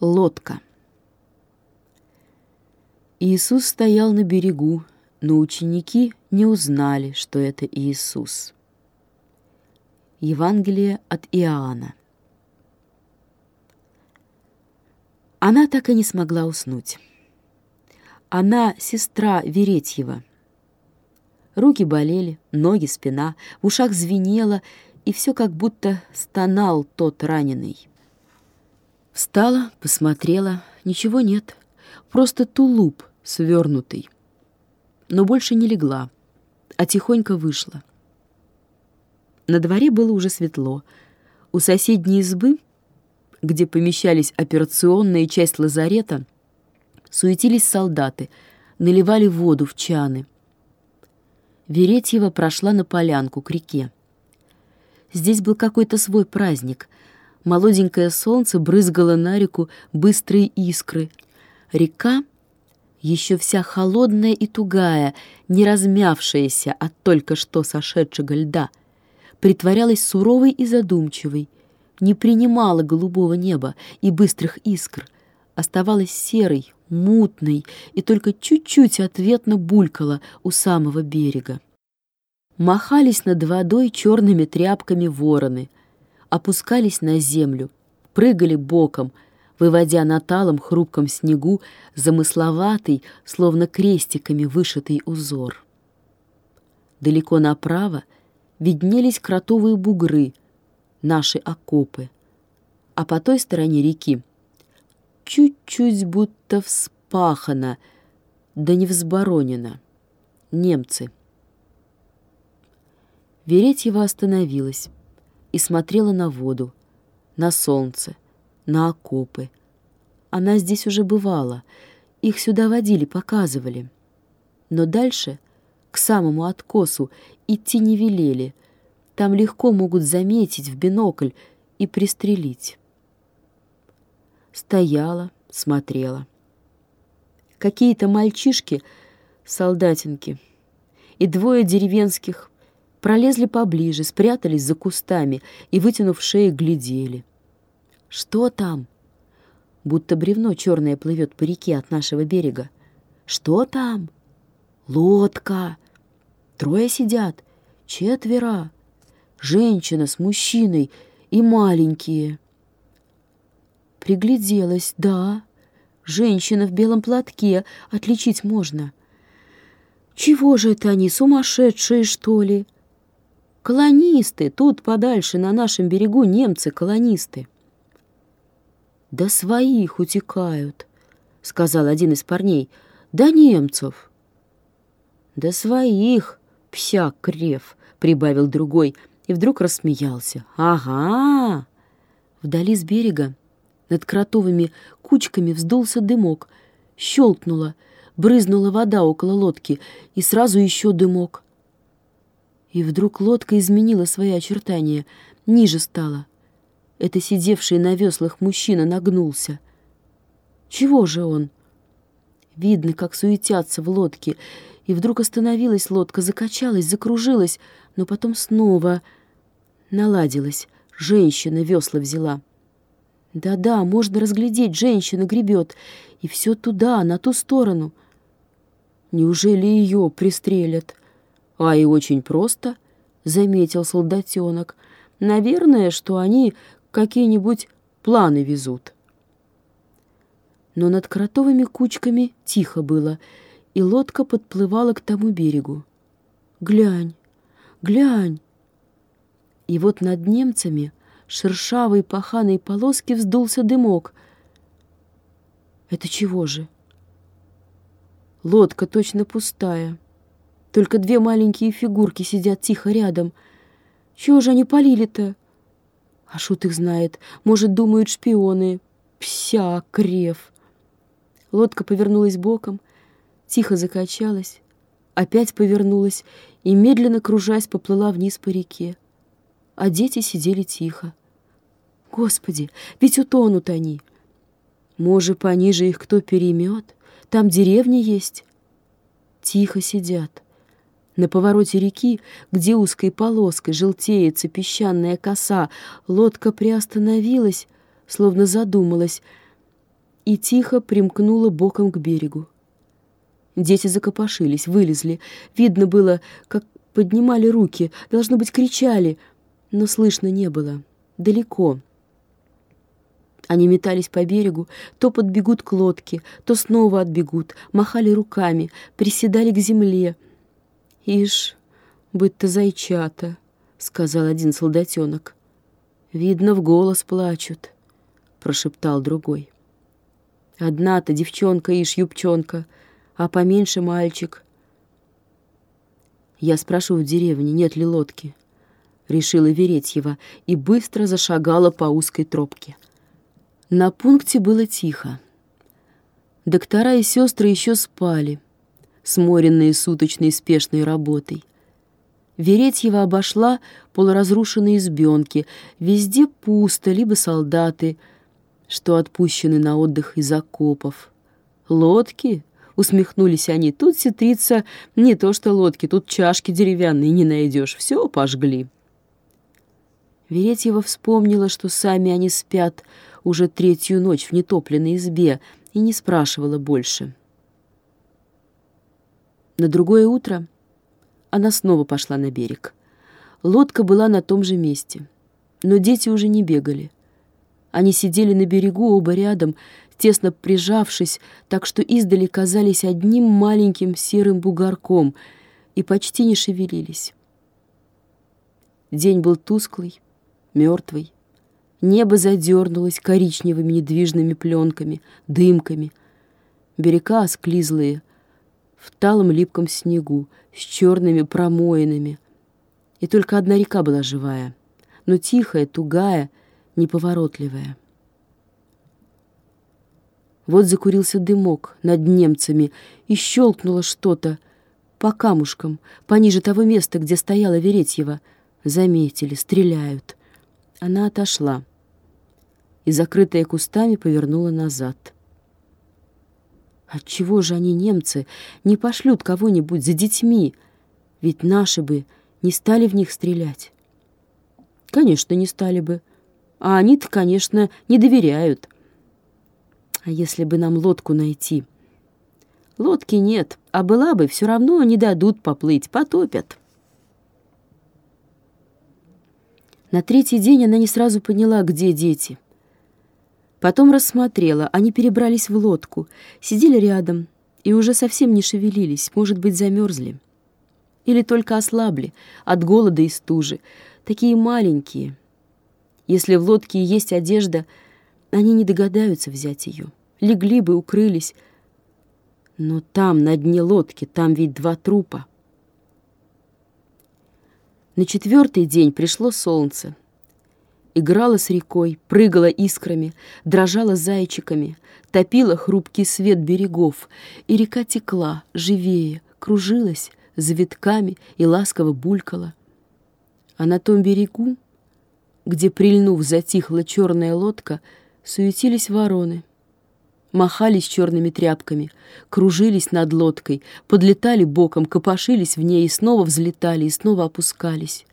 Лодка. Иисус стоял на берегу, но ученики не узнали, что это Иисус. Евангелие от Иоанна. Она так и не смогла уснуть. Она сестра Веретьева. Руки болели, ноги, спина, в ушах звенело, и все как будто стонал тот раненый. Встала, посмотрела, ничего нет, просто тулуп свернутый. Но больше не легла, а тихонько вышла. На дворе было уже светло. У соседней избы, где помещались операционная и часть лазарета, суетились солдаты, наливали воду в чаны. Веретьева прошла на полянку к реке. Здесь был какой-то свой праздник — Молоденькое солнце брызгало на реку быстрые искры. Река, еще вся холодная и тугая, не размявшаяся от только что сошедшего льда, притворялась суровой и задумчивой, не принимала голубого неба и быстрых искр, оставалась серой, мутной и только чуть-чуть ответно булькала у самого берега. Махались над водой черными тряпками вороны — опускались на землю, прыгали боком, выводя на талом хрупком снегу замысловатый, словно крестиками вышитый узор. Далеко направо виднелись кротовые бугры, наши окопы, а по той стороне реки чуть-чуть будто вспахано, да не взборонено. Немцы. Веретьева остановилась и смотрела на воду, на солнце, на окопы. Она здесь уже бывала, их сюда водили, показывали. Но дальше, к самому откосу, идти не велели. Там легко могут заметить в бинокль и пристрелить. Стояла, смотрела. Какие-то мальчишки, солдатинки, и двое деревенских пролезли поближе, спрятались за кустами и, вытянув шеи, глядели. «Что там?» Будто бревно черное плывет по реке от нашего берега. «Что там?» «Лодка!» Трое сидят, четверо. Женщина с мужчиной и маленькие. Пригляделась, да. Женщина в белом платке, отличить можно. Чего же это они, сумасшедшие, что ли?» Колонисты, тут подальше, на нашем берегу немцы-колонисты. Да своих утекают, сказал один из парней. Да немцев. Да своих, псяк крев, прибавил другой и вдруг рассмеялся. Ага! Вдали с берега над кротовыми кучками вздулся дымок, щелкнуло, брызнула вода около лодки, и сразу еще дымок — и вдруг лодка изменила свои очертания, ниже стала. Это сидевший на веслах мужчина нагнулся. Чего же он? Видно, как суетятся в лодке, и вдруг остановилась лодка, закачалась, закружилась, но потом снова наладилась. Женщина весла взяла. Да-да, можно разглядеть, женщина гребет, и все туда, на ту сторону. Неужели ее пристрелят? А и очень просто, заметил солдатенок. Наверное, что они какие-нибудь планы везут. Но над кротовыми кучками тихо было, и лодка подплывала к тому берегу. Глянь, глянь! И вот над немцами шершавой паханой полоски вздулся дымок. Это чего же? Лодка точно пустая. Только две маленькие фигурки сидят тихо рядом. Чего же они полили-то? А шут их знает. Может, думают шпионы. Пся, крев. Лодка повернулась боком, тихо закачалась, опять повернулась и, медленно кружась, поплыла вниз по реке. А дети сидели тихо. Господи, ведь утонут они. Может, пониже их кто перемет? Там деревня есть. Тихо сидят. На повороте реки, где узкой полоской желтеется песчаная коса, лодка приостановилась, словно задумалась, и тихо примкнула боком к берегу. Дети закопошились, вылезли. Видно было, как поднимали руки, должно быть, кричали, но слышно не было. Далеко. Они метались по берегу, то подбегут к лодке, то снова отбегут, махали руками, приседали к земле. «Ишь, быть-то зайчата», — сказал один солдатенок. «Видно, в голос плачут», — прошептал другой. «Одна-то девчонка, ишь, юбчонка, а поменьше мальчик». Я спрошу в деревне, нет ли лодки. Решила Веретьева и быстро зашагала по узкой тропке. На пункте было тихо. Доктора и сестры еще спали, сморенные суточной спешной работой. Веретьева обошла полуразрушенные избенки. Везде пусто, либо солдаты, что отпущены на отдых из окопов. Лодки? Усмехнулись они. Тут сетрица не то что лодки, тут чашки деревянные не найдешь. Все пожгли. Веретьева вспомнила, что сами они спят уже третью ночь в нетопленной избе, и не спрашивала больше. На другое утро она снова пошла на берег. Лодка была на том же месте, но дети уже не бегали. Они сидели на берегу оба рядом, тесно прижавшись, так что издали казались одним маленьким серым бугорком и почти не шевелились. День был тусклый, мертвый. Небо задернулось коричневыми недвижными пленками, дымками. Берега осклизлые, в талом липком снегу, с черными промоинами. И только одна река была живая, но тихая, тугая, неповоротливая. Вот закурился дымок над немцами, и щелкнуло что-то по камушкам, пониже того места, где стояла Веретьева. Заметили, стреляют. Она отошла и, закрытая кустами, повернула назад. Отчего же они, немцы, не пошлют кого-нибудь за детьми? Ведь наши бы не стали в них стрелять. Конечно, не стали бы. А они-то, конечно, не доверяют. А если бы нам лодку найти? Лодки нет, а была бы, все равно не дадут поплыть, потопят. На третий день она не сразу поняла, где дети. Потом рассмотрела, они перебрались в лодку, сидели рядом и уже совсем не шевелились, может быть, замерзли. Или только ослабли от голода и стужи, такие маленькие. Если в лодке есть одежда, они не догадаются взять ее. Легли бы, укрылись. Но там, на дне лодки, там ведь два трупа. На четвертый день пришло солнце. Играла с рекой, прыгала искрами, дрожала зайчиками, топила хрупкий свет берегов, и река текла, живее, кружилась завитками и ласково булькала. А на том берегу, где, прильнув, затихла черная лодка, суетились вороны махались черными тряпками, кружились над лодкой, подлетали боком, копошились в ней и снова взлетали, и снова опускались.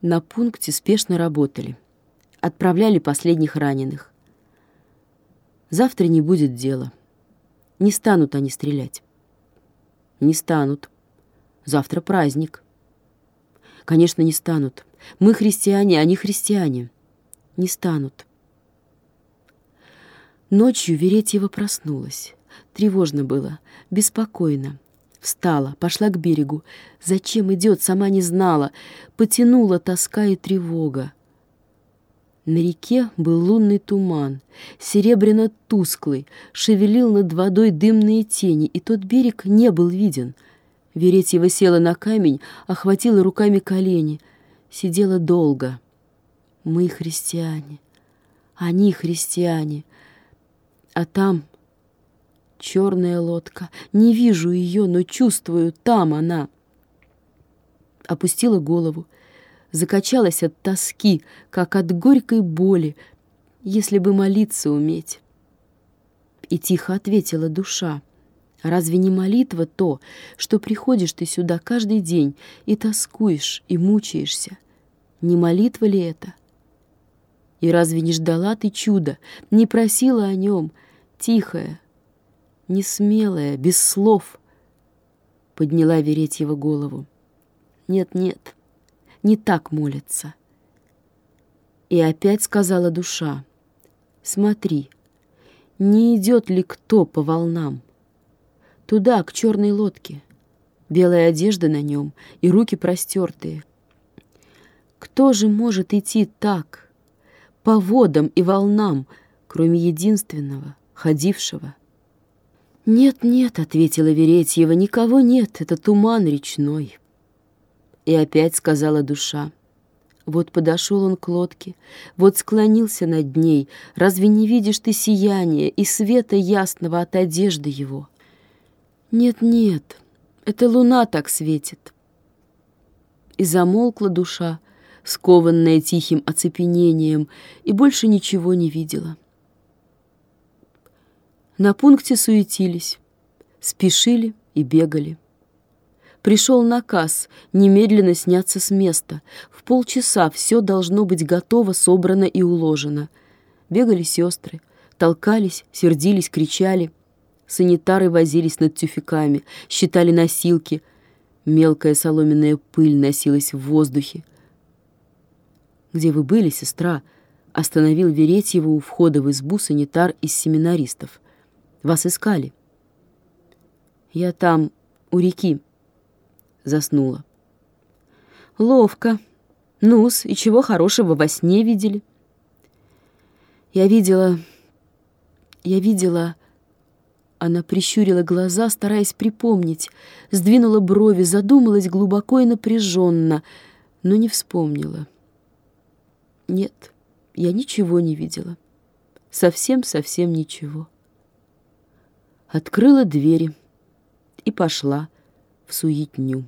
На пункте спешно работали. Отправляли последних раненых. Завтра не будет дела. Не станут они стрелять. Не станут. Завтра праздник. Конечно, не станут. Мы христиане, они христиане. Не станут. Ночью Веретьева проснулась. Тревожно было, беспокойно. Встала, пошла к берегу. Зачем идет, сама не знала. Потянула тоска и тревога. На реке был лунный туман, серебряно-тусклый, шевелил над водой дымные тени, и тот берег не был виден. Веретьева села на камень, охватила руками колени. Сидела долго. Мы христиане, они христиане — а там черная лодка. Не вижу ее, но чувствую, там она. Опустила голову, закачалась от тоски, как от горькой боли, если бы молиться уметь. И тихо ответила душа. Разве не молитва то, что приходишь ты сюда каждый день и тоскуешь, и мучаешься? Не молитва ли это? И разве не ждала ты чуда, не просила о нем, тихая, несмелая, без слов? Подняла Веретьева голову. Нет-нет, не так молится. И опять сказала душа, смотри, не идет ли кто по волнам? Туда, к черной лодке, белая одежда на нем и руки простертые. Кто же может идти так, по водам и волнам, кроме единственного, ходившего? «Нет-нет», — ответила Веретьева, — «никого нет, это туман речной». И опять сказала душа. Вот подошел он к лодке, вот склонился над ней. Разве не видишь ты сияния и света ясного от одежды его? Нет-нет, это луна так светит. И замолкла душа, скованная тихим оцепенением, и больше ничего не видела. На пункте суетились, спешили и бегали. Пришел наказ немедленно сняться с места. В полчаса все должно быть готово, собрано и уложено. Бегали сестры, толкались, сердились, кричали. Санитары возились над тюфяками, считали носилки. Мелкая соломенная пыль носилась в воздухе. «Где вы были, сестра?» — остановил Веретьева у входа в избу санитар из семинаристов. «Вас искали». «Я там, у реки», заснула. Ловко. Нус, и чего хорошего во сне видели? Я видела... Я видела... Она прищурила глаза, стараясь припомнить, сдвинула брови, задумалась глубоко и напряженно, но не вспомнила. Нет, я ничего не видела. Совсем-совсем ничего. Открыла двери и пошла в суетню.